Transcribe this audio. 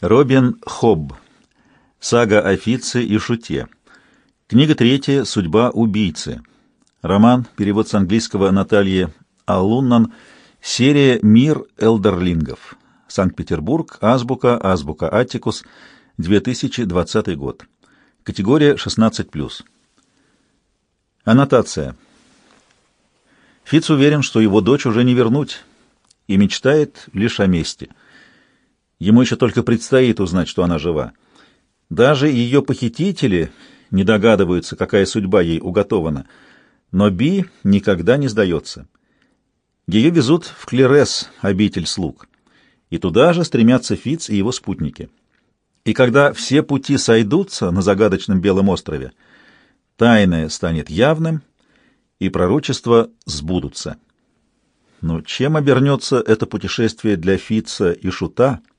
Робин Хобб. Сага о Фитце и Шуте. Книга третья «Судьба убийцы». Роман, перевод с английского Натальи Алуннан. Серия «Мир элдерлингов». Санкт-Петербург. Азбука. Азбука Аттикус. 2020 год. Категория 16+. Аннотация. Фитц уверен, что его дочь уже не вернуть, и мечтает лишь о мести — Ему еще только предстоит узнать, что она жива. Даже ее похитители не догадываются, какая судьба ей уготована. Но Би никогда не сдается. Ее везут в Клерес, обитель слуг. И туда же стремятся Фиц и его спутники. И когда все пути сойдутся на загадочном Белом острове, тайное станет явным, и пророчества сбудутся. Но чем обернется это путешествие для Фица и Шута —